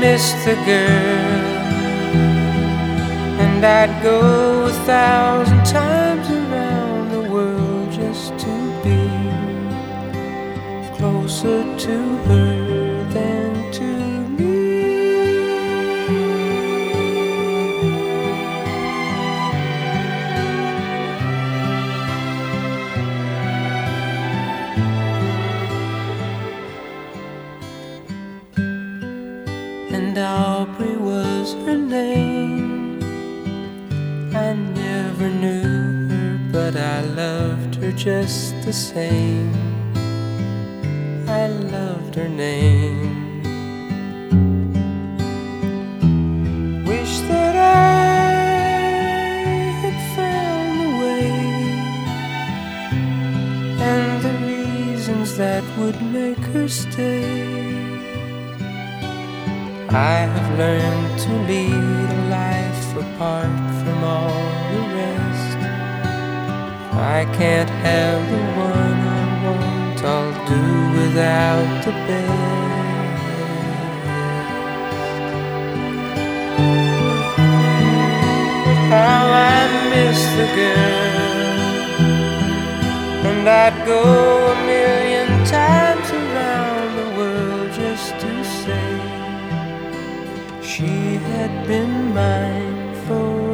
miss the girl, and I'd go a thousand times around the world just to be closer to her And Aubrey was her name. I never knew her, but I loved her just the same. I loved her name. Wish that I had found the way and the reasons that would make her stay. I have learned to lead a life apart from all the rest. I can't have the one I want, I'll do without the best. How I miss the girl, and I'd go a million times around She had been mine for